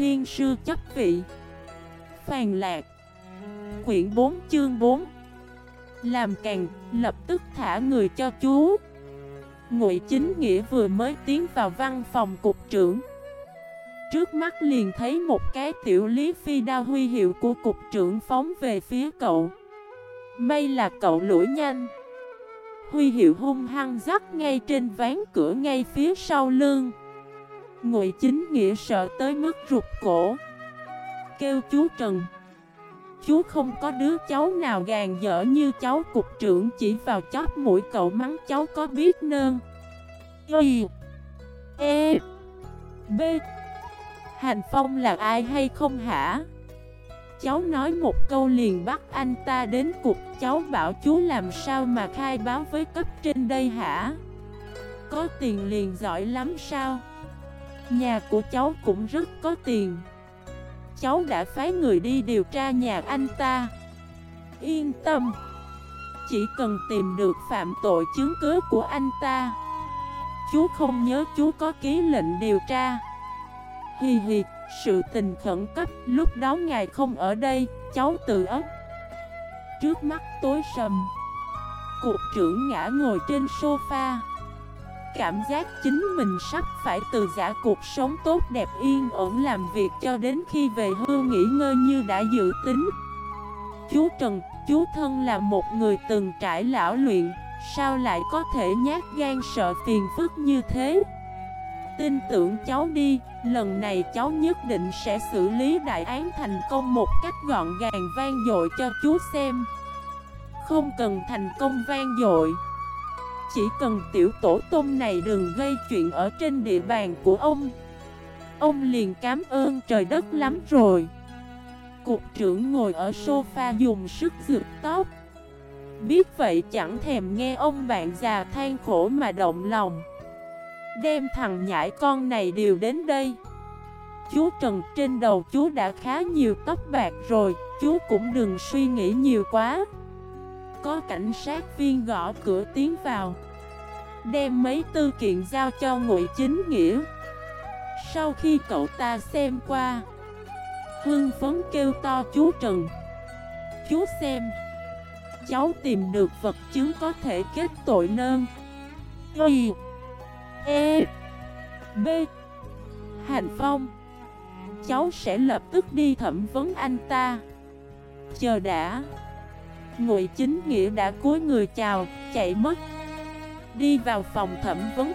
thiên sư chấp vị. Phàn lạc. Quyển 4 chương 4 Làm càng, lập tức thả người cho chú. Ngụy Chính Nghĩa vừa mới tiến vào văn phòng cục trưởng. Trước mắt liền thấy một cái tiểu lý phi đao huy hiệu của cục trưởng phóng về phía cậu. May là cậu lũi nhanh. Huy hiệu hung hăng rắc ngay trên ván cửa ngay phía sau lưng. Ngụy Chính Nghĩa sợ tới mức rụt cổ Kêu chú Trần Chú không có đứa cháu nào gàn dở như cháu, cục trưởng chỉ vào chóp mũi cậu mắng cháu có biết nơn Y E B Hành Phong là ai hay không hả? Cháu nói một câu liền bắt anh ta đến cục Cháu bảo chú làm sao mà khai báo với cấp trên đây hả? Có tiền liền giỏi lắm sao? Nhà của cháu cũng rất có tiền. Cháu đã phái người đi điều tra nhà anh ta. Yên tâm Chỉ cần tìm được phạm tội chứng cứ của anh ta Chú không nhớ chú có ký lệnh điều tra. Hi hi, sự tình khẩn cấp Lúc đó ngài không ở đây Cháu tự ấp. Trước mắt tối sầm Cục trưởng ngã ngồi trên sofa. Cảm giác chính mình sắp phải từ giả cuộc sống tốt đẹp yên ổn làm việc cho đến khi về hưu nghỉ ngơi như đã dự tính. Chú Trần, chú thân là một người từng trải lão luyện Sao lại có thể nhát gan sợ phiền phức như thế? Tin tưởng cháu đi, lần này cháu nhất định sẽ xử lý đại án thành công một cách gọn gàng vang dội cho chú xem. Không cần thành công vang dội chỉ cần tiểu tổ tôm này đừng gây chuyện ở trên địa bàn của ông. Ông liền cảm ơn trời đất lắm rồi. Cục trưởng ngồi ở sofa dùng sức rượt tóc. Biết vậy chẳng thèm nghe ông bạn già than khổ mà động lòng. Đem thằng nhãi con này đều đến đây. Chú Trần trên đầu chú đã khá nhiều tóc bạc rồi, Chú cũng đừng suy nghĩ nhiều quá có cảnh sát viên gõ cửa tiến vào. Đem mấy tư kiện giao cho ngụy chính nghĩa. Sau khi cậu ta xem qua Hưng phấn kêu to chú Trần. Chú xem, Cháu tìm được vật chứng có thể kết tội nơn Y E B. Hành Phong, Cháu sẽ lập tức đi thẩm vấn anh ta. Chờ đã. Ngụy Chính Nghĩa đã cúi người chào, chạy mất. Đi vào phòng thẩm vấn.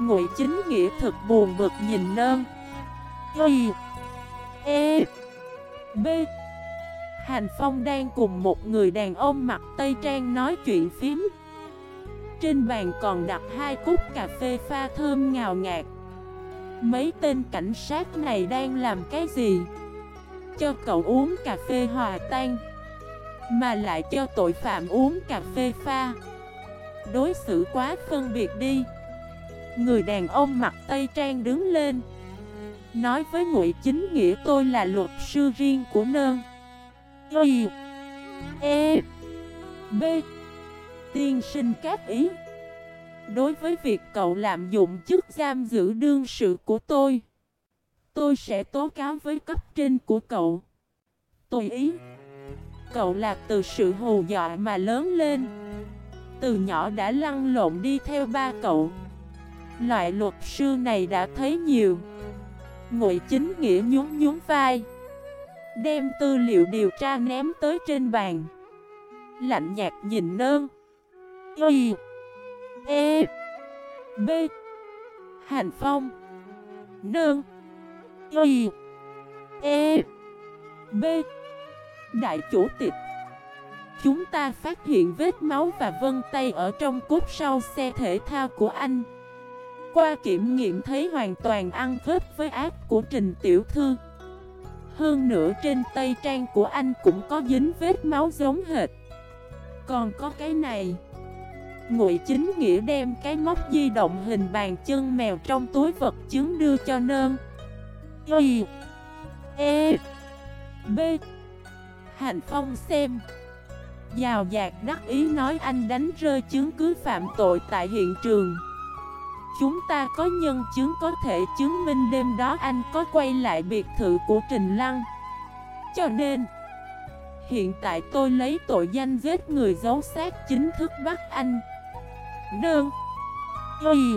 Ngụy Chính Nghĩa thật buồn bực nhìn nơm Y E B. Hành Phong đang cùng một người đàn ông mặc tây trang nói chuyện phím. Trên bàn còn đặt hai cúc cà phê pha thơm ngào ngạt. Mấy tên cảnh sát này đang làm cái gì? Cho cậu uống cà phê hòa tan mà lại cho tội phạm uống cà phê pha. Đối xử quá phân biệt đi. Người đàn ông mặc tây trang đứng lên. Nói với Ngụy Chính Nghĩa tôi là luật sư riêng của nơn. Y E B. Tiên sinh các ý. Đối với việc cậu lạm dụng chức giam giữ đương sự của tôi Tôi sẽ tố cáo với cấp trên của cậu. Tôi ý Cậu là từ sự hù dọa mà lớn lên. Từ nhỏ đã lăn lộn đi theo ba cậu. Loại luật sư này đã thấy nhiều. Ngụy chính nghĩa nhún nhún vai, Đem tư liệu điều tra ném tới trên bàn. Lạnh nhạt nhìn nơn. Y E B. Hành Phong. Nơn. Y E B. Đại chủ tịch. Chúng ta phát hiện vết máu và vân tay ở trong cốt sau xe thể thao của anh. Qua kiểm nghiệm thấy hoàn toàn ăn khớp với ác của Trình Tiểu Thư. Hơn nữa trên tay trang của anh cũng có dính vết máu giống hệt. Còn có cái này. Ngụy Chính Nghĩa đem cái móc di động hình bàn chân mèo trong túi vật chứng đưa cho nơn. Y E B. Hành Phong xem. Giào dạc đắc ý nói anh đánh rơi chứng cứ phạm tội tại hiện trường. Chúng ta có nhân chứng có thể chứng minh đêm đó anh có quay lại biệt thự của Trình Lăng. Cho nên, Hiện tại tôi lấy tội danh giết người giấu xác chính thức bắt anh. Đơn Y.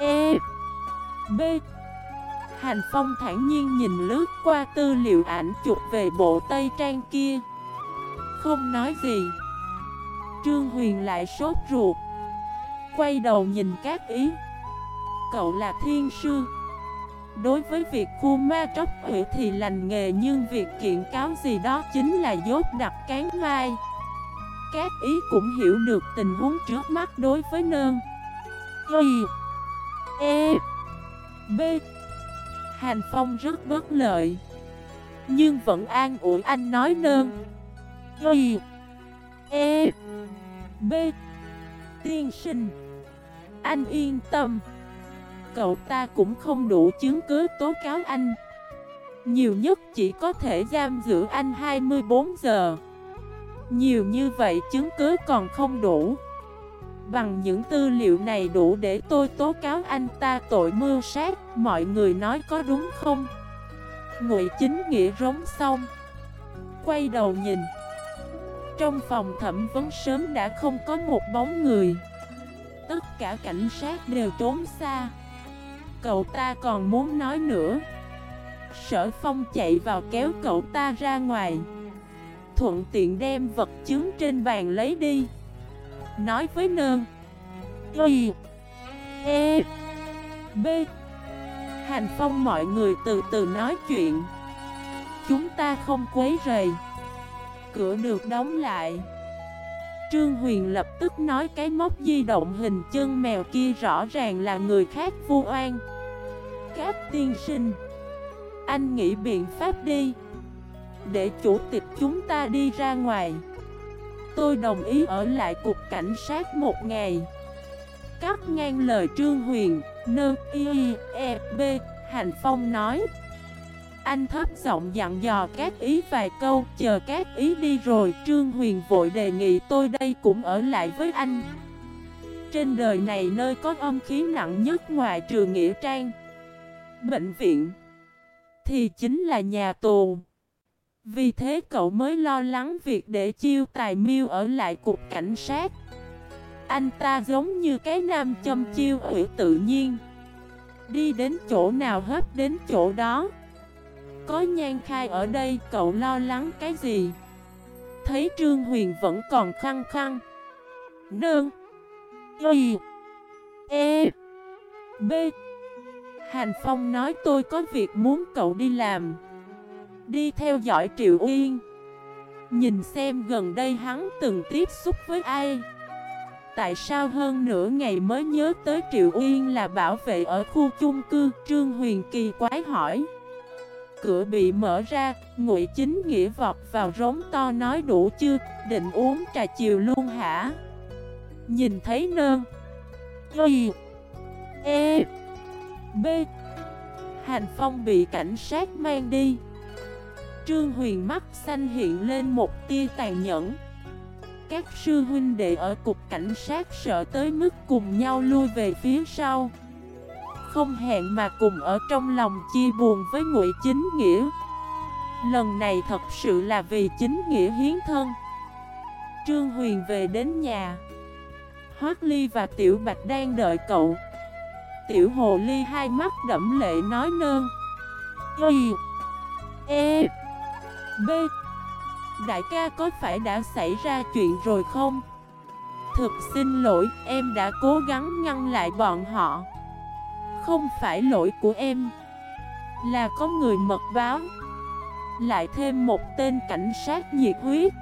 E. B. Hành Phong thản nhiên nhìn lướt qua tư liệu ảnh chụp về bộ Tây Trang kia. Không nói gì. Trương Huyền lại sốt ruột. Quay đầu nhìn các ý. Cậu là thiên sư. Đối với việc khu ma tróc hủy thì lành nghề Nhưng việc kiện cáo gì đó chính là dốt đặt cán mai. Các ý cũng hiểu được tình huống trước mắt đối với nơn Y. E. B. Hành Phong rất bất lợi Nhưng vẫn an ủi anh nói nơn. Y E B. Tiên sinh. Anh yên tâm. Cậu ta cũng không đủ chứng cứ tố cáo anh. Nhiều nhất chỉ có thể giam giữ anh 24 giờ. Nhiều như vậy chứng cứ còn không đủ. Bằng những tư liệu này đủ để tôi tố cáo anh ta tội mưu sát, Mọi người nói có đúng không? Ngụy chính nghĩa rống xong, Quay đầu nhìn. Trong phòng thẩm vấn sớm đã không có một bóng người. Tất cả cảnh sát đều trốn xa. Cậu ta còn muốn nói nữa. Sở phong chạy vào kéo cậu ta ra ngoài. Thuận tiện đem vật chứng trên bàn lấy đi. Nói với nơn Y E B. Hành phong mọi người từ từ nói chuyện. Chúng ta không quấy rầy. Cửa được đóng lại. Trương Huyền lập tức nói cái móc di động hình chân mèo kia rõ ràng là người khác vu oan. Các tiên sinh, Anh nghĩ biện pháp đi. Để chủ tịch chúng ta đi ra ngoài. Tôi đồng ý ở lại cục cảnh sát một ngày. Cắt ngang lời Trương Huyền Nơ y e b, Hành Phong nói. Anh thấp giọng dặn dò các ý vài câu, Chờ các ý đi rồi Trương Huyền vội đề nghị tôi đây cũng ở lại với anh. Trên đời này nơi có âm khí nặng nhất ngoài trừ Nghĩa Trang, Bệnh viện, Thì chính là nhà tù vì thế cậu mới lo lắng việc để chiêu tài miêu ở lại cục cảnh sát. Anh ta giống như cái nam châm chiêu ủy tự nhiên. Đi đến chỗ nào hết đến chỗ đó. Có nhan khai ở đây, cậu lo lắng cái gì? Thấy Trương Huyền vẫn còn khăng khăng. Nương. Y. E. B. Hành Phong nói tôi có việc muốn cậu đi làm. Đi theo dõi Triệu Uyên. Nhìn xem gần đây hắn từng tiếp xúc với ai. Tại sao hơn nửa ngày mới nhớ tới Triệu Uyên là bảo vệ ở khu chung cư? Trương Huyền kỳ quái hỏi. Cửa bị mở ra, Ngụy Chính Nghĩa vọt vào rống to nói đủ chưa, định uống trà chiều luôn hả? Nhìn thấy nơn. Y. E. B. Hành Phong bị cảnh sát mang đi. Trương Huyền mắt xanh hiện lên một tia tàn nhẫn. Các sư huynh đệ ở cục cảnh sát sợ tới mức cùng nhau lui về phía sau. Không hẹn mà cùng ở trong lòng chia buồn với ngụy chính nghĩa. Lần này thật sự là vì chính nghĩa hiến thân. Trương Huyền về đến nhà. Hoác Ly và Tiểu Bạch đang đợi cậu. Tiểu Hồ Ly hai mắt đẫm lệ nói nơn Y E B. Đại ca có phải đã xảy ra chuyện rồi không? Thực xin lỗi, em đã cố gắng ngăn lại bọn họ. Không phải lỗi của em Là có người mật báo. Lại thêm một tên cảnh sát nhiệt huyết.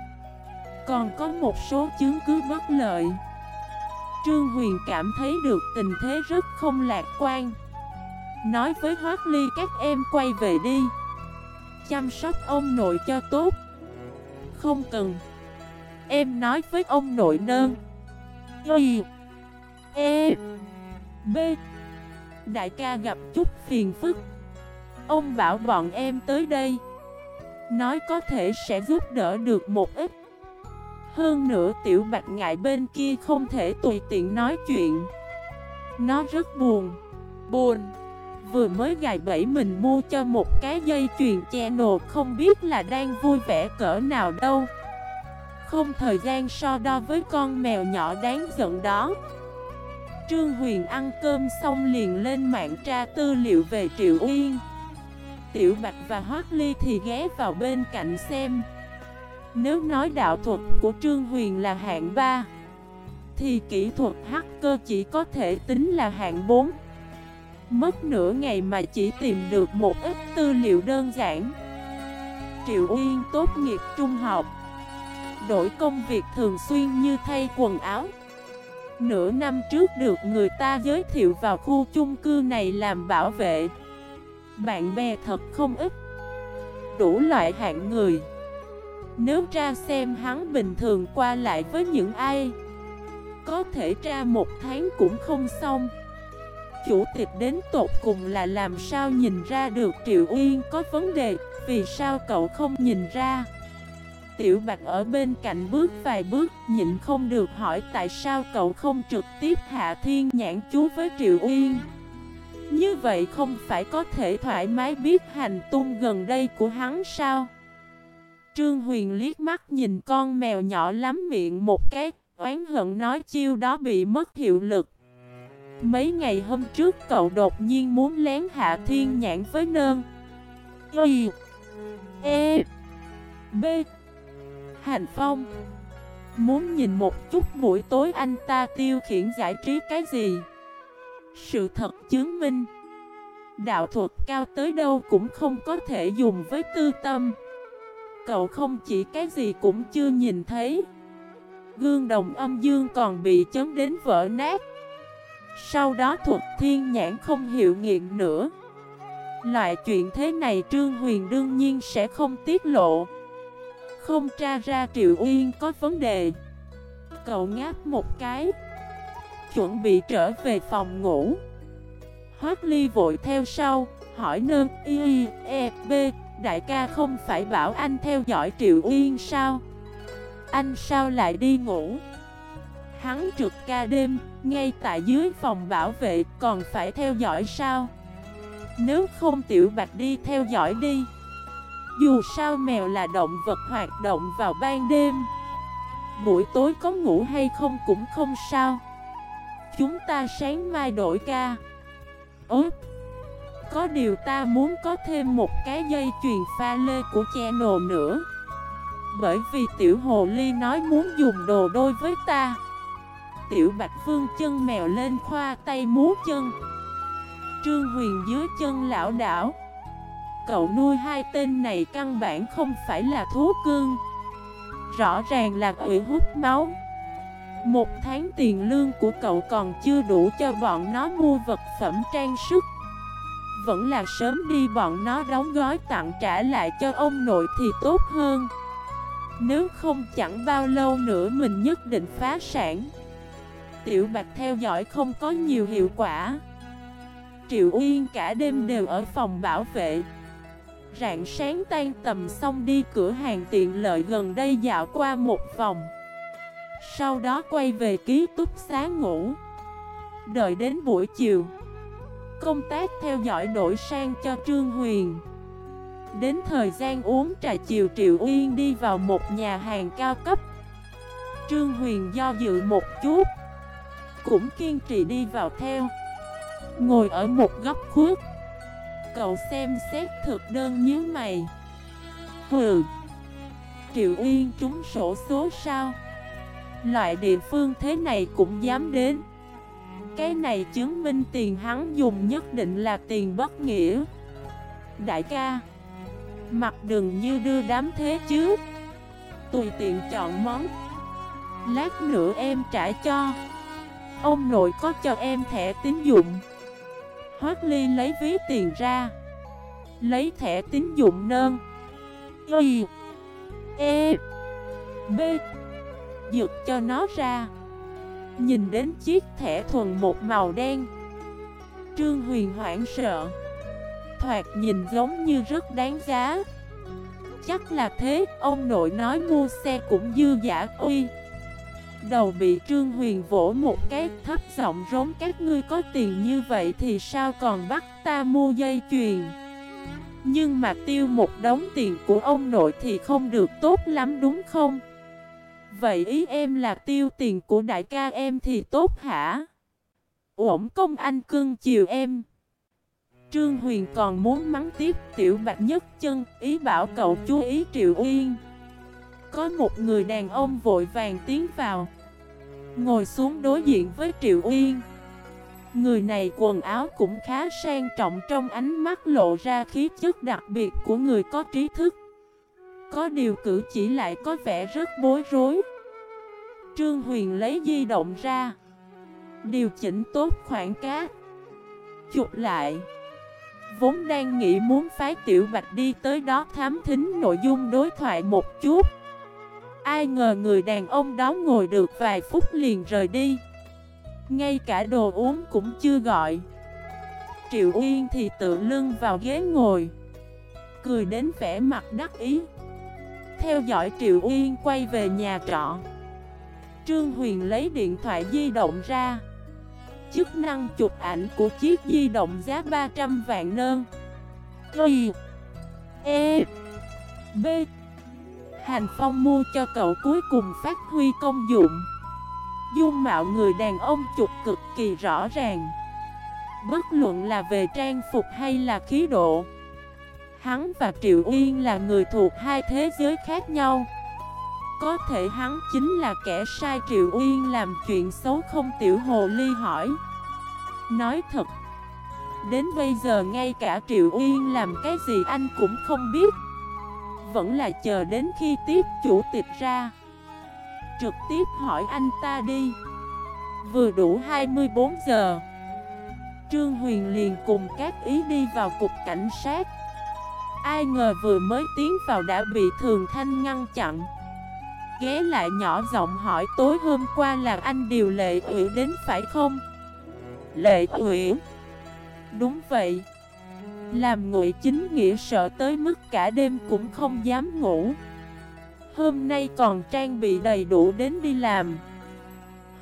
Còn có một số chứng cứ bất lợi. Trương Huyền cảm thấy được tình thế rất không lạc quan. Nói với Hoác Ly các em quay về đi chăm sóc ông nội cho tốt. Không cần. Em nói với ông nội nơn Y. E. B. Đại ca gặp chút phiền phức. Ông bảo bọn em tới đây. Nói có thể sẽ giúp đỡ được một ít. Hơn nữa tiểu bạch ngại bên kia không thể tùy tiện nói chuyện. Nó rất buồn. Buồn. Vừa mới gài bẫy mình mua cho một cái dây chuyền che nồ Không biết là đang vui vẻ cỡ nào đâu. Không thời gian so đo với con mèo nhỏ đáng giận đó. Trương Huyền ăn cơm xong liền lên mạng tra tư liệu về Triệu Uyên Tiểu Bạch và Hoác Ly thì ghé vào bên cạnh xem. Nếu nói đạo thuật của Trương Huyền là hạng 3 Thì kỹ thuật hacker chỉ có thể tính là hạng 4 Mất nửa ngày mà chỉ tìm được một ít tư liệu đơn giản. Triệu Uyên tốt nghiệp trung học. Đổi công việc thường xuyên như thay quần áo. Nửa năm trước được người ta giới thiệu vào khu chung cư này làm bảo vệ. Bạn bè thật không ít. Đủ loại hạng người. Nếu ra xem hắn bình thường qua lại với những ai, Có thể ra một tháng cũng không xong. Chủ tịch đến tột cùng là làm sao nhìn ra được Triệu Uyên có vấn đề? Vì sao cậu không nhìn ra? Tiểu Bạch ở bên cạnh bước vài bước, Nhịn không được hỏi tại sao cậu không trực tiếp hạ thiên nhãn chú với Triệu Uyên Như vậy không phải có thể thoải mái biết hành tung gần đây của hắn sao? Trương Huyền liếc mắt nhìn con mèo nhỏ lắm miệng một cái, Oán hận nói chiêu đó bị mất hiệu lực. Mấy ngày hôm trước cậu đột nhiên muốn lén hạ thiên nhãn với nơn. Y E B. Hành Phong, Muốn nhìn một chút buổi tối anh ta tiêu khiển giải trí cái gì? Sự thật chứng minh, Đạo thuật cao tới đâu cũng không có thể dùng với tư tâm. Cậu không chỉ cái gì cũng chưa nhìn thấy. Gương đồng âm dương còn bị chấn đến vỡ nát. Sau đó thuật thiên nhãn không hiệu nghiện nữa. Loại chuyện thế này Trương Huyền đương nhiên sẽ không tiết lộ. Không tra ra Triệu Uyên có vấn đề. Cậu ngáp một cái. Chuẩn bị trở về phòng ngủ. Hoác Ly vội theo sau, Hỏi nơn y e b, Đại ca không phải bảo anh theo dõi Triệu Uyên sao? Anh sao lại đi ngủ? Hắn trực ca đêm ngay tại dưới phòng bảo vệ Còn phải theo dõi sao? Nếu không tiểu bạch đi theo dõi đi. Dù sao mèo là động vật hoạt động vào ban đêm. Buổi tối có ngủ hay không cũng không sao. Chúng ta sáng mai đổi ca. Ốt Có điều ta muốn có thêm một cái dây chuyền pha lê của channel nữa. Bởi vì tiểu hồ ly nói muốn dùng đồ đôi với ta. Tiểu bạch vương chân mèo lên khoa tay múa chân. Trương huyền dưới chân lão đảo. Cậu nuôi hai tên này căn bản không phải là thú cưng. Rõ ràng là quỷ hút máu. Một tháng tiền lương của cậu còn chưa đủ cho bọn nó mua vật phẩm trang sức. Vẫn là sớm đi bọn nó đóng gói tặng trả lại cho ông nội thì tốt hơn. Nếu không chẳng bao lâu nữa mình nhất định phá sản. Tiểu Bạch theo dõi không có nhiều hiệu quả. Triệu Uyên cả đêm đều ở phòng bảo vệ. Rạng sáng tan tầm xong đi cửa hàng tiện lợi gần đây dạo qua một vòng. Sau đó quay về ký túc xá ngủ. Đợi đến buổi chiều, Công tác theo dõi đổi sang cho Trương Huyền. Đến thời gian uống trà chiều, Triệu Uyên đi vào một nhà hàng cao cấp. Trương Huyền do dự một chút. Cũng kiên trì đi vào theo. Ngồi ở một góc khuất. Cậu xem xét thực đơn nhớ mày. Hừ. Triệu Uyên trúng sổ số sao? Loại địa phương thế này cũng dám đến. Cái này chứng minh tiền hắn dùng nhất định là tiền bất nghĩa. Đại ca, Mặt đừng như đưa đám thế chứ. Tùy tiện chọn món. Lát nữa em trả cho. Ông nội có cho em thẻ tín dụng. Hoác Ly lấy ví tiền ra. Lấy thẻ tín dụng nơn. Y E B. Dược cho nó ra. Nhìn đến chiếc thẻ thuần một màu đen. Trương Huyền hoảng sợ. Thoạt nhìn giống như rất đáng giá. Chắc là thế, Ông nội nói mua xe cũng dư giả uy đầu bị Trương Huyền vỗ một cái, thấp giọng rống, các ngươi có tiền như vậy thì sao còn bắt ta mua dây chuyền Nhưng mà tiêu một đống tiền của ông nội thì không được tốt lắm, đúng không? Vậy ý em là tiêu tiền của đại ca em thì tốt hả? Ổn công anh cưng chiều em Trương Huyền còn muốn mắng tiếp, tiểu bạch nhất chân, Ý bảo cậu chú ý Triệu yên có một người đàn ông vội vàng tiến vào. Ngồi xuống đối diện với Triệu Uyên Người này quần áo cũng khá sang trọng, trong ánh mắt lộ ra khí chất đặc biệt của người có trí thức. Có điều cử chỉ lại có vẻ rất bối rối. Trương Huyền lấy di động ra. Điều chỉnh tốt khoảng cát Chụp lại. Vốn đang nghĩ muốn phái Tiểu Bạch đi tới đó thám thính nội dung đối thoại một chút. Ai ngờ người đàn ông đó ngồi được vài phút liền rời đi. Ngay cả đồ uống cũng chưa gọi. Triệu Uyên thì tự lưng vào ghế ngồi, Cười đến vẻ mặt đắc ý. Theo dõi Triệu Uyên quay về nhà trọ, Trương Huyền lấy điện thoại di động ra. Chức năng chụp ảnh của chiếc di động giá 300 vạn nơn. Y E B Hành Phong mua cho cậu cuối cùng phát huy công dụng. Dung mạo người đàn ông chụp cực kỳ rõ ràng. Bất luận là về trang phục hay là khí độ, Hắn và Triệu Uyên là người thuộc hai thế giới khác nhau. Có thể hắn chính là kẻ sai Triệu Uyên làm chuyện xấu không tiểu hồ ly hỏi. Nói thật, Đến bây giờ ngay cả Triệu Uyên làm cái gì anh cũng không biết. Vẫn là chờ đến khi tiếp chủ tịch ra. Trực tiếp hỏi anh ta đi. Vừa đủ 24 giờ. Trương Huyền liền cùng các ý đi vào cục cảnh sát. Ai ngờ vừa mới tiến vào đã bị Thường Thanh ngăn chặn. Ghé lại nhỏ giọng hỏi tối hôm qua là anh điều lệ ủy đến phải không? Lệ ủy? Đúng vậy. Làm ngụy chính nghĩa sợ tới mức cả đêm cũng không dám ngủ. Hôm nay còn trang bị đầy đủ đến đi làm.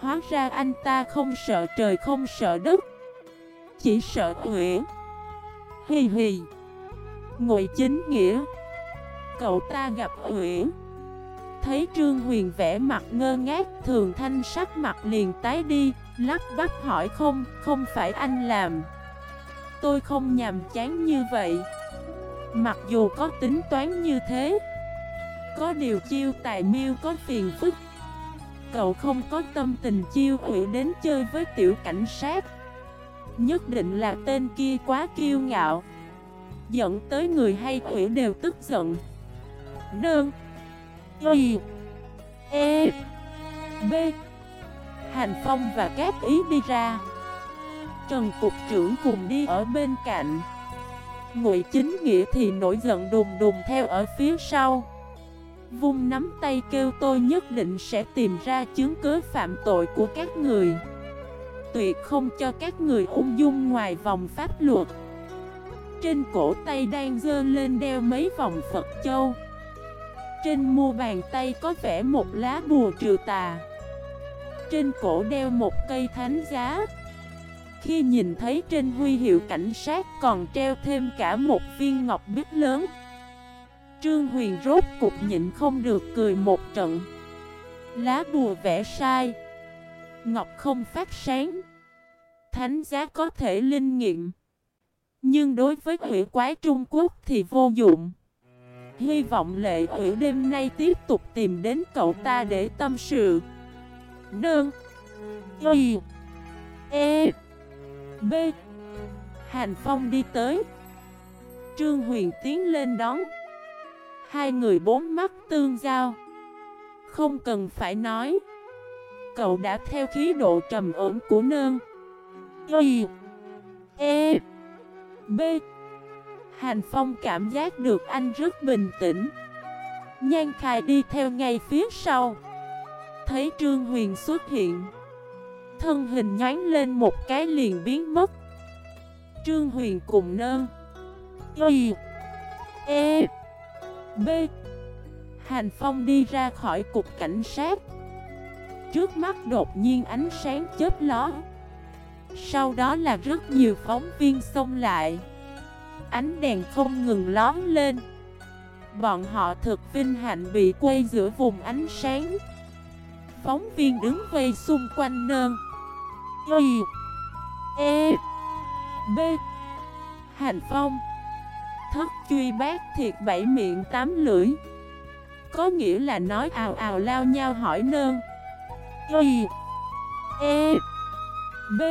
Hóa ra anh ta không sợ trời không sợ đất. Chỉ sợ Nguyễn. Hì hì. Ngụy chính nghĩa. Cậu ta gặp Nguyễn, Thấy Trương Huyền vẽ mặt ngơ ngác Thường thanh sắc mặt liền tái đi Lắp bắp hỏi không Không phải anh làm. Tôi không nhàm chán như vậy. Mặc dù có tính toán như thế, Có điều chiêu tài miêu có phiền phức. Cậu không có tâm tình chiêu hủy đến chơi với tiểu cảnh sát. Nhất định là tên kia quá kiêu ngạo. Dẫn tới người hay hủy đều tức giận. Nương Y. E. B. Hành Phong và các ý đi ra. Trần Cục trưởng cùng đi ở bên cạnh. Ngụy Chính Nghĩa thì nổi giận đùng đùng theo ở phía sau. Vung nắm tay kêu, tôi nhất định sẽ tìm ra chứng cứ phạm tội của các người. Tuyệt không cho các người ung dung ngoài vòng pháp luật. Trên cổ tay đang dơ lên đeo mấy vòng Phật Châu. Trên mu bàn tay có vẽ một lá bùa trừ tà. Trên cổ đeo một cây thánh giá. Khi nhìn thấy trên huy hiệu cảnh sát còn treo thêm cả một viên ngọc bích lớn. Trương Huyền rốt cục nhịn không được cười một trận. Lá bùa vẽ sai. Ngọc không phát sáng. Thánh giá có thể linh nghiệm. Nhưng đối với quỷ quái Trung Quốc thì vô dụng. Hy vọng lệ ủy đêm nay tiếp tục tìm đến cậu ta để tâm sự. Nương. Y. E. B. Hành Phong đi tới. Trương Huyền tiến lên đón. Hai người bốn mắt tương giao. Không cần phải nói. Cậu đã theo khí độ trầm ổn của nương. Y. E. B. Hành Phong cảm giác được anh rất bình tĩnh. Nhan Khai đi theo ngay phía sau. Thấy Trương Huyền xuất hiện. Thân hình nhánh lên một cái liền biến mất. Trương Huyền cùng nơn. Y. E. B. Hành Phong đi ra khỏi cục cảnh sát. Trước mắt đột nhiên ánh sáng chớp ló. Sau đó là rất nhiều phóng viên xông lại. Ánh đèn không ngừng ló lên. Bọn họ thực vinh hạnh bị quay giữa vùng ánh sáng. Phóng viên đứng vây xung quanh nơn. Y E B. Hành phong. Thất truy bác thiệt bảy miệng tám lưỡi. Có nghĩa là nói ào ào lao nhau hỏi nơn. Y E B.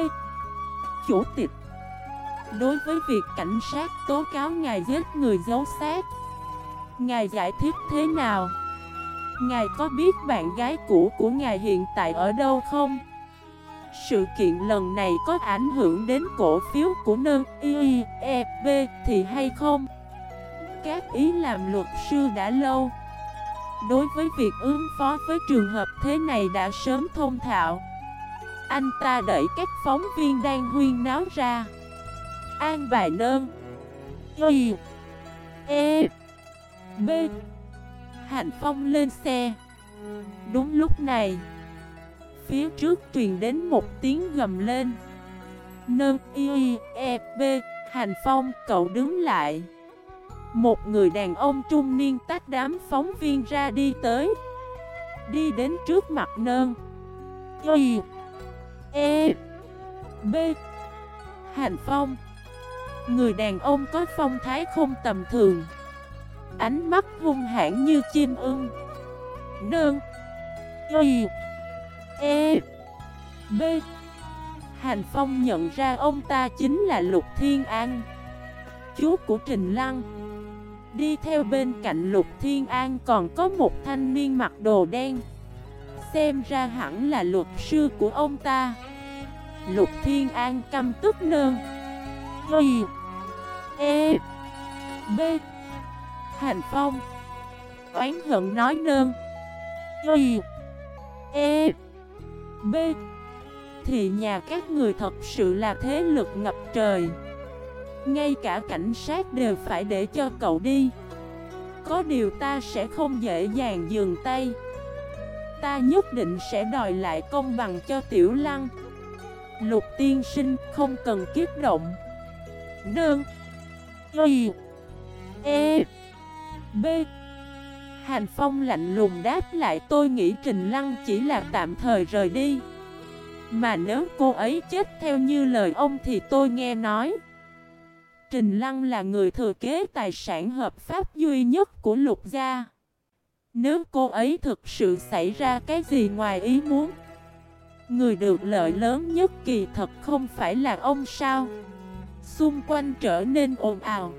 Chủ tịch. Đối với việc cảnh sát tố cáo ngài giết người giấu xác, Ngài giải thích thế nào? Ngài có biết bạn gái cũ của ngài hiện tại ở đâu không? Sự kiện lần này có ảnh hưởng đến cổ phiếu của nơn I, E, B thì hay không? Các ý làm luật sư đã lâu. Đối với việc ứng phó với trường hợp thế này đã sớm thông thạo. Anh ta đẩy các phóng viên đang huyên náo ra. An bài nơn Y E B. Hạnh Phong lên xe. Đúng lúc này Phía trước truyền đến một tiếng gầm lên. Nơn y e b Hành Phong, cậu đứng lại. Một người đàn ông trung niên tách đám phóng viên ra đi tới. Đi đến trước mặt nơn Y E B Hành Phong. Người đàn ông có phong thái không tầm thường. Ánh mắt hung hãn như chim ưng. Nương Y E B. Hành Phong nhận ra ông ta chính là Lục Thiên An. Chú của Trình Lăng. Đi theo bên cạnh Lục Thiên An còn có một thanh niên mặc đồ đen. Xem ra hẳn là luật sư của ông ta. Lục Thiên An căm tức nơn Y E B. Hành Phong. Oán hận nói nơn Y E B. Thì nhà các người thật sự là thế lực ngập trời. Ngay cả cảnh sát đều phải để cho cậu đi. Có điều ta sẽ không dễ dàng dừng tay. Ta nhất định sẽ đòi lại công bằng cho Tiểu Lăng. Lục tiên sinh không cần kiếp động. Đơn. Y. E. B. Hành Phong lạnh lùng đáp lại, tôi nghĩ Trình Lăng chỉ là tạm thời rời đi. Mà nếu cô ấy chết theo như lời ông thì tôi nghe nói, Trình Lăng là người thừa kế tài sản hợp pháp duy nhất của lục gia. Nếu cô ấy thực sự xảy ra cái gì ngoài ý muốn, Người được lợi lớn nhất kỳ thật không phải là ông sao? Xung quanh trở nên ồn ào.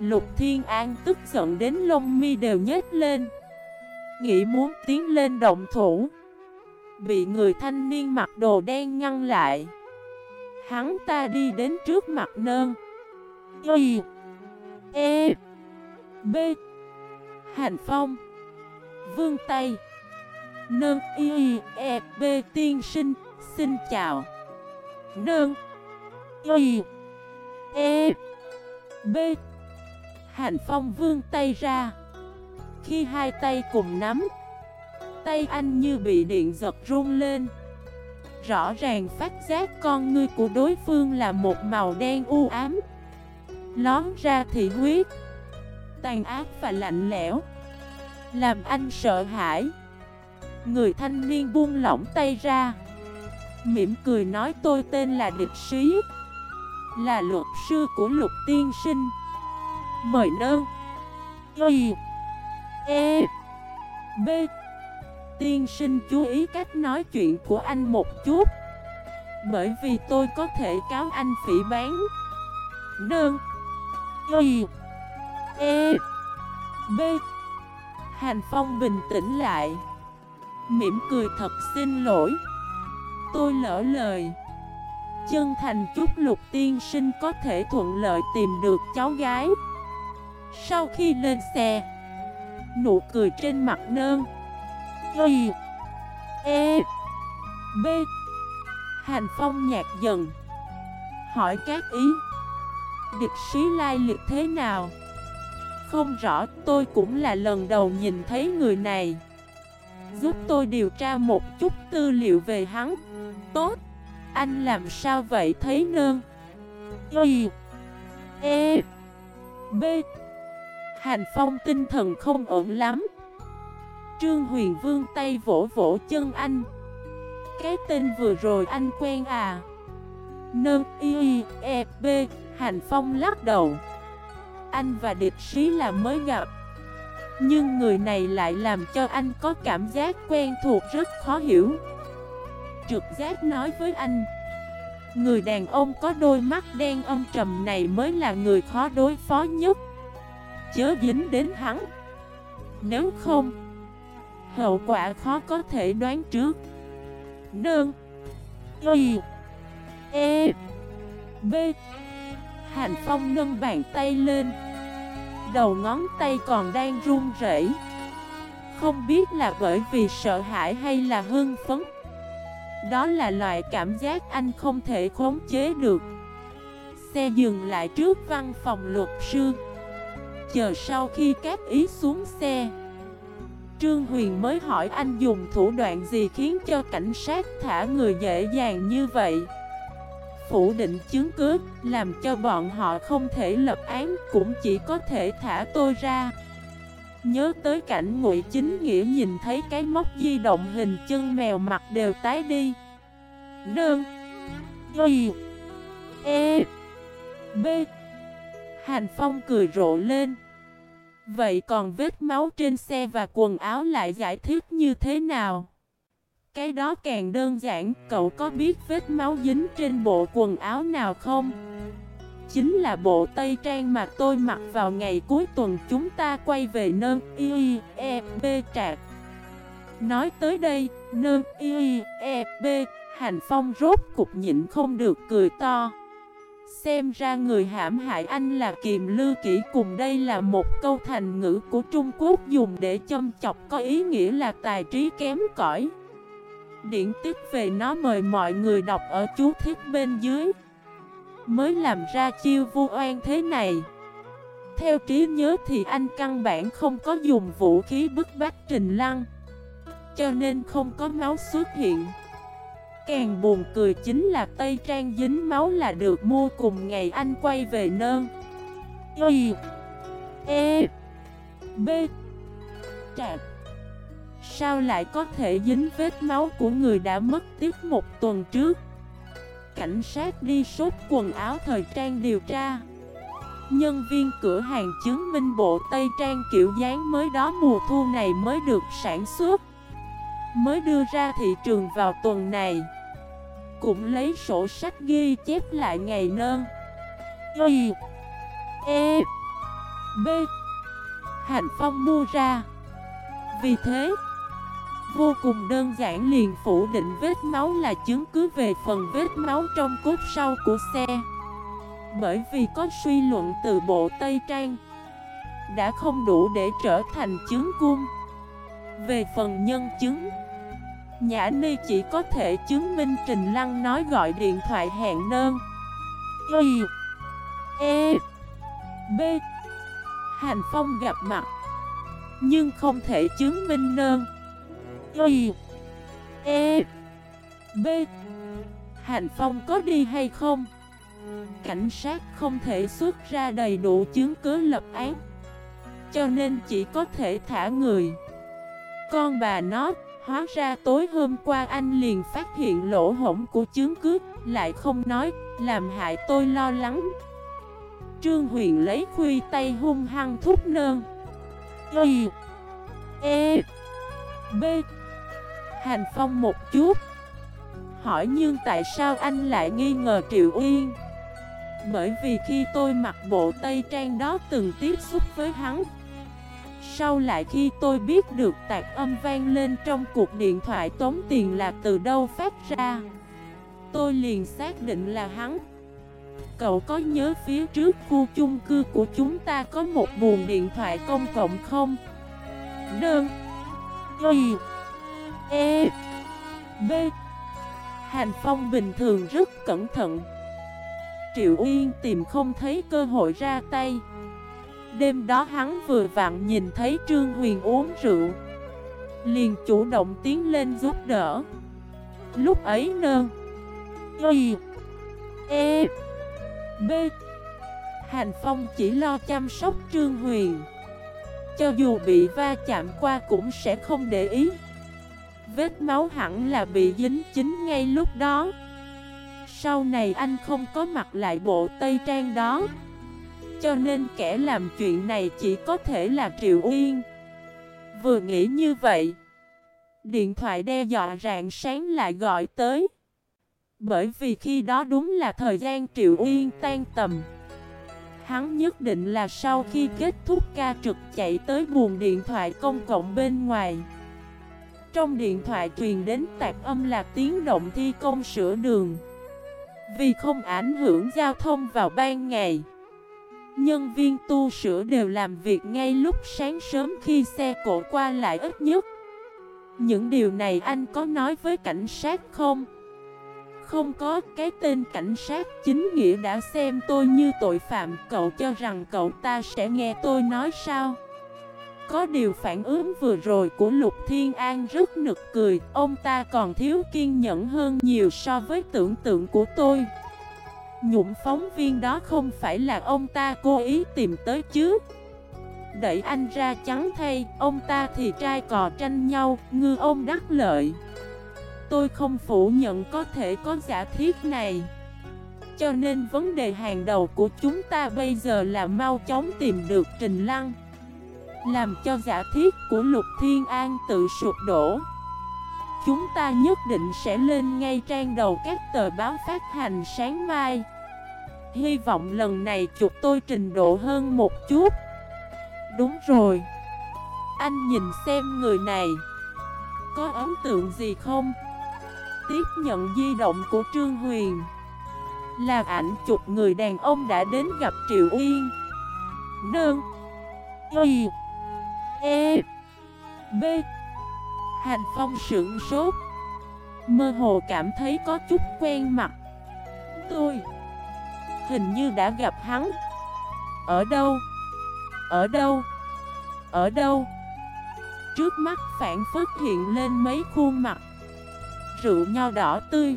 Lục Thiên An tức giận đến lông mi đều nhếch lên. Nghĩ muốn tiến lên động thủ. Bị người thanh niên mặc đồ đen ngăn lại. Hắn ta đi đến trước mặt nơn. Y E B. Hành Phong. Vương Tây. Nơn Y E B. Tiên sinh, Xin chào. Nơn Y E B. Hành Phong vương tay ra. Khi hai tay cùng nắm, Tay anh như bị điện giật run lên. Rõ ràng phát giác con ngươi của đối phương là một màu đen u ám. Lón ra thị huyết, Tàn ác và lạnh lẽo, Làm anh sợ hãi. Người thanh niên buông lỏng tay ra, Mỉm cười nói, tôi tên là Địch Sĩ Là luật sư của lục tiên sinh. Mời nơn Y E. B. Tiên sinh chú ý cách nói chuyện của anh một chút. Bởi vì tôi có thể cáo anh phỉ bán Nơn Y E. B. Hành Phong bình tĩnh lại. Mỉm cười thật xin lỗi. Tôi lỡ lời. Chân thành chúc lục tiên sinh có thể thuận lợi tìm được cháu gái sau khi lên xe, Nụ cười trên mặt nơn Y E B. Hành phong nhạt dần, Hỏi các ý. Địch sĩ lai liệt thế nào? Không rõ, tôi cũng là lần đầu nhìn thấy người này. Giúp tôi điều tra một chút tư liệu về hắn. Tốt, Anh làm sao vậy thấy nơn Y E B. Hành Phong tinh thần không ổn lắm. Trương Huyền Vương tay vỗ vỗ chân anh. Cái tên vừa rồi anh quen à? Nơn, Y E B Hành Phong lắc đầu. Anh và địch sĩ là mới gặp. Nhưng người này lại làm cho anh có cảm giác quen thuộc rất khó hiểu. Trực giác nói với anh, Người đàn ông có đôi mắt đen âm trầm này mới là người khó đối phó nhất. Chớ dính đến hắn. Nếu không, Hậu quả khó có thể đoán trước. Nương, Y E B. Hạnh Phong nâng bàn tay lên. Đầu ngón tay còn đang run rẩy. Không biết là bởi vì sợ hãi hay là hưng phấn. Đó là loại cảm giác anh không thể khống chế được. Xe dừng lại trước văn phòng luật sư. Chờ sau khi các ý xuống xe. Trương Huyền mới hỏi anh dùng thủ đoạn gì khiến cho cảnh sát thả người dễ dàng như vậy? Phủ định chứng cứ, làm cho bọn họ không thể lập án cũng chỉ có thể thả tôi ra. Nhớ tới cảnh ngụy chính nghĩa nhìn thấy cái móc di động hình chân mèo mặt đều tái đi. Đơn Y E B Hành Phong cười rộ lên Vậy còn vết máu trên xe và quần áo lại giải thích như thế nào? Cái đó càng đơn giản, cậu có biết vết máu dính trên bộ quần áo nào không? Chính là bộ tây trang mà tôi mặc vào ngày cuối tuần chúng ta quay về nơm y e b trạc. Nói tới đây, nơm y e b, hành phong rốt cục nhịn không được cười to. Xem ra người hãm hại anh là kiềm Lưu kỹ cùng đây là một câu thành ngữ của Trung Quốc dùng để châm chọc, có ý nghĩa là tài trí kém cỏi. Điển tích về nó mời mọi người đọc ở chú thích bên dưới. Mới làm ra chiêu vu oan thế này. Theo trí nhớ thì anh căn bản không có dùng vũ khí bức bách Trình Lăng, Cho nên không có máu xuất hiện. Càng buồn cười chính là Tây Trang dính máu là được mua cùng ngày anh quay về nơn. Y E B. Trạc Sao lại có thể dính vết máu của người đã mất tiếp một tuần trước? Cảnh sát đi sốt quần áo thời trang điều tra. Nhân viên cửa hàng chứng minh bộ Tây Trang kiểu dáng mới đó mùa thu này mới được sản xuất, Mới đưa ra thị trường vào tuần này. Cũng lấy sổ sách ghi chép lại ngày nơn. Y E B. Hạnh Phong mua ra. Vì thế, Vô cùng đơn giản liền phủ định vết máu là chứng cứ về phần vết máu trong cốt sau của xe. Bởi vì có suy luận từ bộ Tây Trang, Đã không đủ để trở thành chứng cung. Về phần nhân chứng Nhã Ni chỉ có thể chứng minh Trình Lăng nói gọi điện thoại hẹn nơn Y E B. Hành Phong gặp mặt, Nhưng không thể chứng minh nơn Y E B. Hành Phong có đi hay không? Cảnh sát không thể xuất ra đầy đủ chứng cứ lập án, Cho nên chỉ có thể thả người. Con bà nó Hóa ra tối hôm qua anh liền phát hiện lỗ hổng của chứng cứ, Lại không nói, Làm hại tôi lo lắng. Trương Huyền lấy khuy tay hung hăng thúc nơn. Y E B. Hành Phong một chút. Hỏi nhưng tại sao anh lại nghi ngờ Triệu Uyên Bởi vì khi tôi mặc bộ Tây Trang đó từng tiếp xúc với hắn sau lại khi tôi biết được tạc âm vang lên trong cuộc điện thoại tống tiền là từ đâu phát ra, Tôi liền xác định là hắn. Cậu có nhớ phía trước khu chung cư của chúng ta có một buồng điện thoại công cộng không? Đơn. Y. E. B. Hành Phong bình thường rất cẩn thận. Triệu Uyên tìm không thấy cơ hội ra tay. Đêm đó hắn vừa vặn nhìn thấy Trương Huyền uống rượu. Liền chủ động tiến lên giúp đỡ. Lúc ấy nơn Y. E. B. Hành Phong chỉ lo chăm sóc Trương Huyền. Cho dù bị va chạm qua cũng sẽ không để ý. Vết máu hẳn là bị dính chính ngay lúc đó. Sau này anh không có mặc lại bộ Tây Trang đó. Cho nên kẻ làm chuyện này chỉ có thể là Triệu Uyên. Vừa nghĩ như vậy, Điện thoại đe dọa rạng sáng lại gọi tới. Bởi vì khi đó đúng là thời gian Triệu Uyên tan tầm. Hắn nhất định là sau khi kết thúc ca trực chạy tới buồng điện thoại công cộng bên ngoài. Trong điện thoại truyền đến tạc âm là tiếng động thi công sửa đường. Vì không ảnh hưởng giao thông vào ban ngày. Nhân viên tu sửa đều làm việc ngay lúc sáng sớm khi xe cộ qua lại ít nhất Những điều này anh có nói với cảnh sát không? Không có, cái tên cảnh sát chính nghĩa đã xem tôi như tội phạm Cậu cho rằng cậu ta sẽ nghe tôi nói sao? Có điều phản ứng vừa rồi của Lục Thiên An rất nực cười Ông ta còn thiếu kiên nhẫn hơn nhiều so với tưởng tượng của tôi Nhũng phóng viên đó không phải là ông ta cố ý tìm tới chứ. Đẩy anh ra trắng thay, ông ta thì trai cò tranh nhau, ngư ông đắc lợi. Tôi không phủ nhận có thể có giả thiết này. Cho nên vấn đề hàng đầu của chúng ta bây giờ là mau chóng tìm được Trình Lăng. Làm cho giả thiết của Lục Thiên An tự sụp đổ. Chúng ta nhất định sẽ lên ngay trang đầu các tờ báo phát hành sáng mai. Hy vọng lần này chụp tôi trình độ hơn một chút. Đúng rồi. Anh nhìn xem người này. Có ấn tượng gì không? Tiếp nhận di động của Trương Huyền. Là ảnh chụp người đàn ông đã đến gặp Triệu Uyên Nương. Y. E. B. Hành Phong sững sốt. Mơ hồ cảm thấy có chút quen mặt. Tôi Hình như đã gặp hắn. Ở đâu? Ở đâu? Ở đâu? Trước mắt phản phất hiện lên mấy khuôn mặt. Rượu nho đỏ tươi.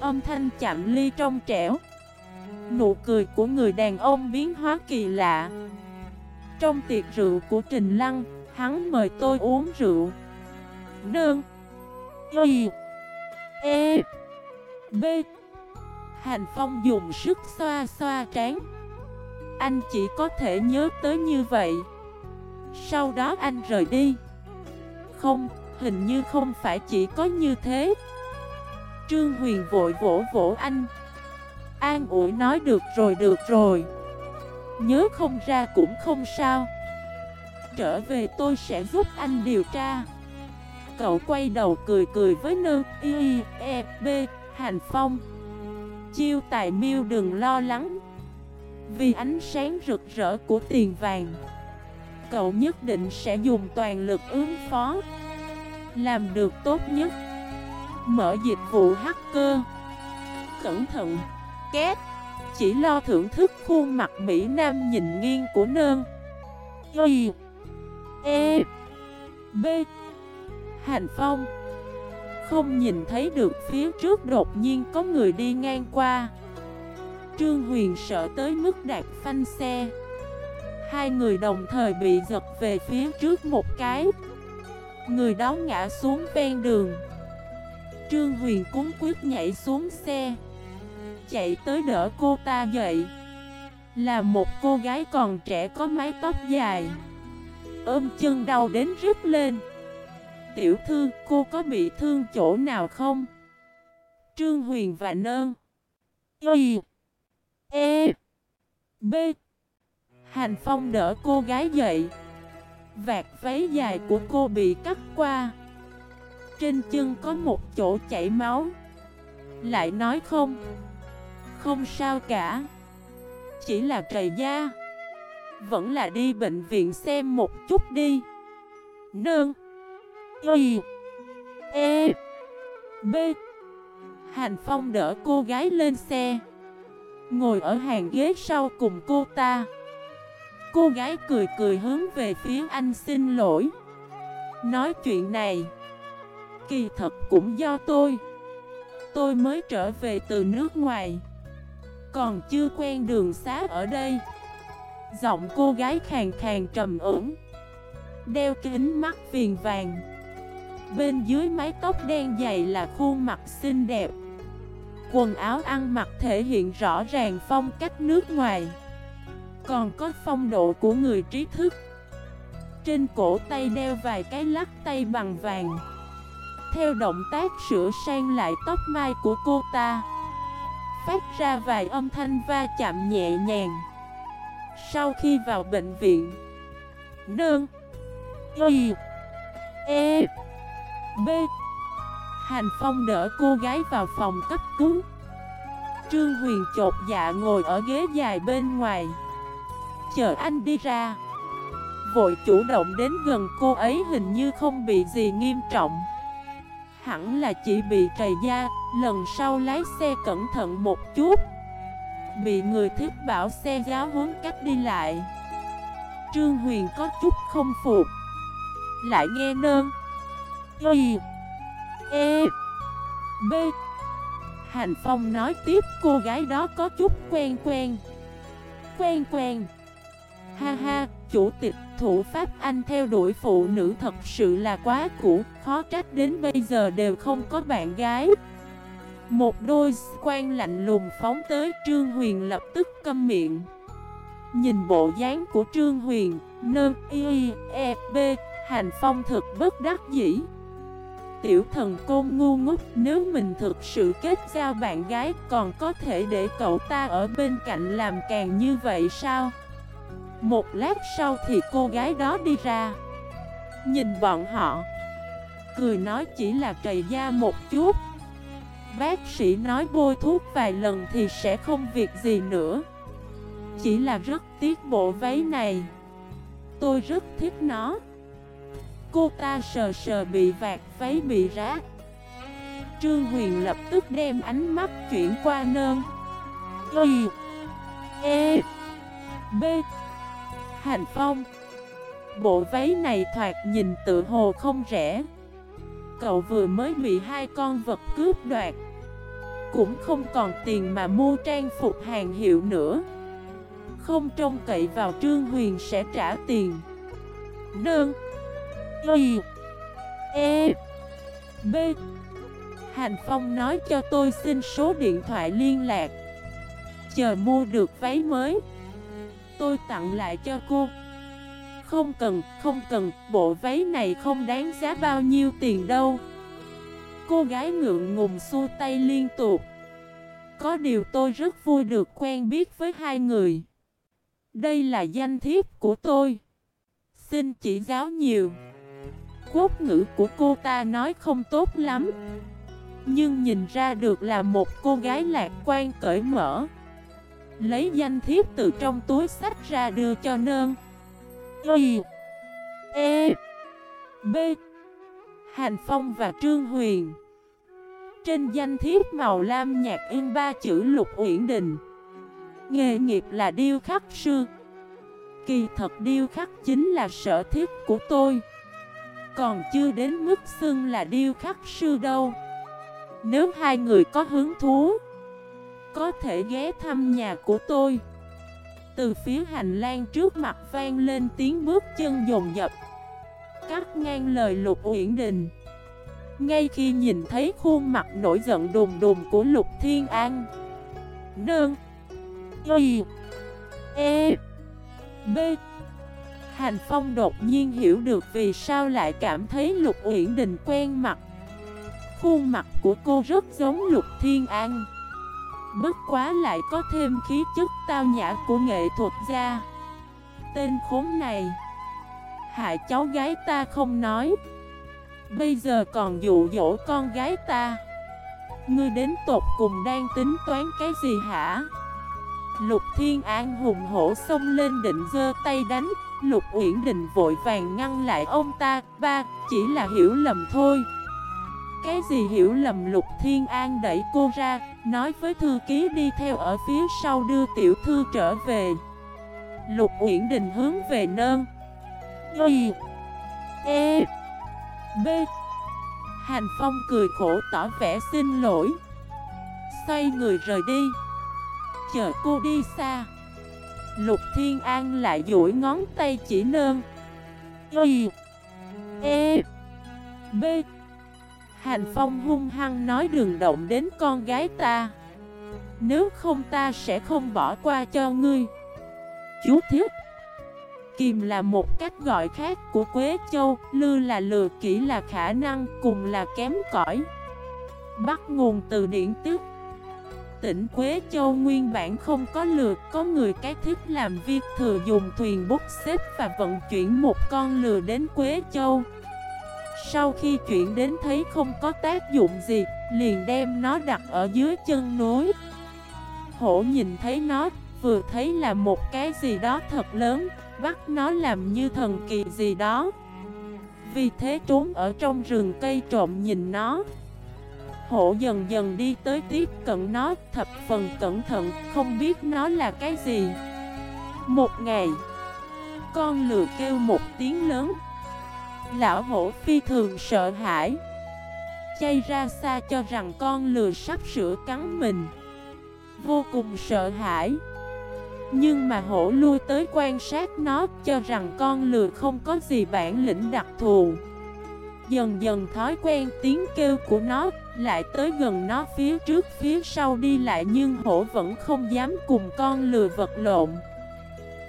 Âm thanh chạm ly trong trẻo. Nụ cười của người đàn ông biến hóa kỳ lạ. Trong tiệc rượu của Trình Lăng, Hắn mời tôi uống rượu. Đơn Y E. B. Hành Phong dùng sức xoa xoa trán. Anh chỉ có thể nhớ tới như vậy. Sau đó anh rời đi. Không, hình như không phải chỉ có như thế. Trương Huyền vội vỗ vỗ anh. An ủi nói được rồi được rồi. Nhớ không ra cũng không sao. Trở về tôi sẽ giúp anh điều tra. Cậu quay đầu cười cười với nơ y e b Hành Phong. Chiêu tài miêu đừng lo lắng. Vì ánh sáng rực rỡ của tiền vàng, Cậu nhất định sẽ dùng toàn lực ứng phó, Làm được tốt nhất. Mở dịch vụ hacker. Cẩn thận. Két. Chỉ lo thưởng thức khuôn mặt Mỹ Nam nhìn nghiêng của nơn Y E B. Hành Phong. Không nhìn thấy được phía trước đột nhiên có người đi ngang qua. Trương Huyền sợ tới mức đạt phanh xe. Hai người đồng thời bị giật về phía trước một cái. Người đó ngã xuống ven đường. Trương Huyền cúng quyết nhảy xuống xe. Chạy tới đỡ cô ta dậy. Là một cô gái còn trẻ có mái tóc dài. Ôm chân đau đến rít lên. Tiểu thư, cô có bị thương chỗ nào không? Trương Huyền và Nơn. Y. E. B. Hành Phong đỡ cô gái dậy. Vạt váy dài của cô bị cắt qua. Trên chân có một chỗ chảy máu. Lại nói không? Không sao cả. Chỉ là trầy da. Vẫn là đi bệnh viện xem một chút đi. Nương Y E B. Hành Phong đỡ cô gái lên xe. Ngồi ở hàng ghế sau cùng cô ta. Cô gái cười cười hướng về phía anh xin lỗi. Nói chuyện này, Kỳ thật cũng do tôi. Tôi mới trở về từ nước ngoài, Còn chưa quen đường xá ở đây. Giọng cô gái khàn khàn trầm ổn, Đeo kính mắt viền vàng. Bên dưới mái tóc đen dày là khuôn mặt xinh đẹp. Quần áo ăn mặc thể hiện rõ ràng phong cách nước ngoài. Còn có phong độ của người trí thức. Trên cổ tay đeo vài cái lắc tay bằng vàng. Theo động tác sửa sang lại tóc mai của cô ta, Phát ra vài âm thanh va chạm nhẹ nhàng. Sau khi vào bệnh viện, Nương, Y E B. Hành Phong đỡ cô gái vào phòng cấp cứu. Trương Huyền chột dạ ngồi ở ghế dài bên ngoài. Chờ anh đi ra. Vội chủ động đến gần cô ấy hình như không bị gì nghiêm trọng. Hẳn là chỉ bị trầy da, Lần sau lái xe cẩn thận một chút. Bị người thiết bảo xe giáo huấn cách đi lại. Trương Huyền có chút không phục. Lại nghe nơn. Y E B. Hành Phong nói tiếp cô gái đó có chút quen quen. Quen quen. Ha ha, chủ tịch thủ pháp anh theo đuổi phụ nữ thật sự là quá cũ Khó trách đến bây giờ đều không có bạn gái. Một đôi quan lạnh lùng phóng tới Trương Huyền lập tức câm miệng. Nhìn bộ dáng của Trương Huyền Nơ y e b Hành Phong thực bất đắc dĩ. Tiểu thần côn ngu ngốc, Nếu mình thực sự kết giao bạn gái, Còn có thể để cậu ta ở bên cạnh làm càng như vậy sao? Một lát sau thì cô gái đó đi ra. Nhìn bọn họ. Cười nói chỉ là trầy da một chút. Bác sĩ nói bôi thuốc vài lần thì sẽ không việc gì nữa. Chỉ là rất tiếc bộ váy này. Tôi rất thích nó. Cô ta sờ sờ bị vạt váy bị rác Trương Huyền lập tức đem ánh mắt chuyển qua nơn. Y E B. Hành Phong. Bộ váy này thoạt nhìn tự hồ không rẻ. Cậu vừa mới bị hai con vật cướp đoạt. Cũng không còn tiền mà mua trang phục hàng hiệu nữa. Không trông cậy vào Trương Huyền sẽ trả tiền. Nương Y E B. Hành Phong nói cho tôi xin số điện thoại liên lạc. Chờ mua được váy mới. Tôi tặng lại cho cô. Không cần, không cần, bộ váy này không đáng giá bao nhiêu tiền đâu. Cô gái ngượng ngùng xua tay liên tục. Có điều tôi rất vui được quen biết với hai người. Đây là danh thiếp của tôi. Xin chỉ giáo nhiều. Quốc ngữ của cô ta nói không tốt lắm. Nhưng nhìn ra được là một cô gái lạc quan cởi mở. Lấy danh thiếp từ trong túi sách ra đưa cho nơn. Y E B. Hành Phong và Trương Huyền. Trên danh thiếp màu lam nhạt in ba chữ Lục Uyển Đình. Nghề nghiệp là điêu khắc sư. Kỳ thật điêu khắc chính là sở thiết của tôi còn chưa đến mức xưng là điêu khắc sư đâu. Nếu hai người có hứng thú, Có thể ghé thăm nhà của tôi. Từ phía hành lang trước mặt vang lên tiếng bước chân dồn dập. Cắt ngang lời Lục Uyển Đình. Ngay khi nhìn thấy khuôn mặt nổi giận đùng đùng của Lục Thiên An. Đơn Y. E. B. Hành Phong đột nhiên hiểu được vì sao lại cảm thấy Lục Uyển Đình quen mặt. Khuôn mặt của cô rất giống Lục Thiên An. Bất quá lại có thêm khí chất tao nhã của nghệ thuật gia. Tên khốn này. Hại cháu gái ta không nói. Bây giờ còn dụ dỗ con gái ta. Ngươi đến tột cùng đang tính toán cái gì hả? Lục Thiên An hùng hổ xông lên định dơ tay đánh. Lục Uyển Đình vội vàng ngăn lại ông ta Ba, chỉ là hiểu lầm thôi. Cái gì hiểu lầm? Lục Thiên An đẩy cô ra Nói với thư ký đi theo ở phía sau đưa tiểu thư trở về. Lục Uyển Đình hướng về nơn. Y E B. Hành Phong cười khổ tỏ vẻ xin lỗi. Xoay người rời đi. Chờ cô đi xa. Lục Thiên An lại duỗi ngón tay chỉ nơm. Y E B. Hành Phong hung hăng nói đừng động đến con gái ta. Nếu không ta sẽ không bỏ qua cho ngươi. Chú thiết. Kìm là một cách gọi khác của Quế Châu, Lư là lừa kỹ là khả năng, cùng là kém cỏi. Bắt nguồn từ điển tức Tỉnh Quế Châu nguyên bản không có lừa Có người cái thích làm việc thừa dùng thuyền bút xếp và vận chuyển một con lừa đến Quế Châu. Sau khi chuyển đến thấy không có tác dụng gì, Liền đem nó đặt ở dưới chân núi. Hổ nhìn thấy nó, Vừa thấy là một cái gì đó thật lớn, Bắt nó làm như thần kỳ gì đó. Vì thế trốn ở trong rừng cây trộm nhìn nó. Hổ dần dần đi tới tiếp cận nó, Thập phần cẩn thận, Không biết nó là cái gì. Một ngày, Con lừa kêu một tiếng lớn. Lão hổ phi thường sợ hãi, Chay ra xa cho rằng con lừa sắp sửa cắn mình. Vô cùng sợ hãi. Nhưng mà hổ lui tới quan sát nó, cho rằng con lừa không có gì bản lĩnh đặc thù. Dần dần thói quen tiếng kêu của nó lại tới gần nó phía trước phía sau đi lại Nhưng hổ vẫn không dám cùng con lừa vật lộn.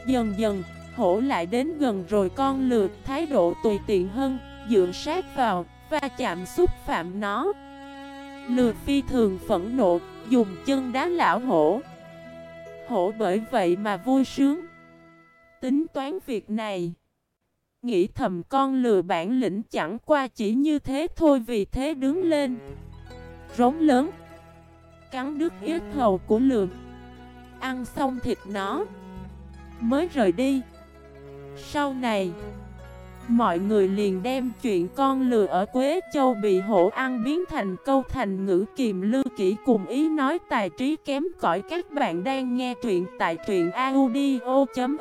Dần dần, hổ lại đến gần rồi con lừa, thái độ tùy tiện hơn, Dựa sát vào và chạm xúc phạm nó. Lừa phi thường phẫn nộ, Dùng chân đá lão hổ. Hổ bởi vậy mà vui sướng. Tính toán việc này, Nghĩ thầm con lừa bản lĩnh chẳng qua chỉ như thế thôi vì thế đứng lên. Rống lớn. Cắn đứt yết hầu của lừa Ăn xong thịt nó. Mới rời đi. Sau này, Mọi người liền đem chuyện con lừa ở Quế Châu bị hổ ăn biến thành câu thành ngữ kiềm lưu kỹ cùng ý nói tài trí kém cỏi. Các bạn đang nghe truyện tại truyện audio.fif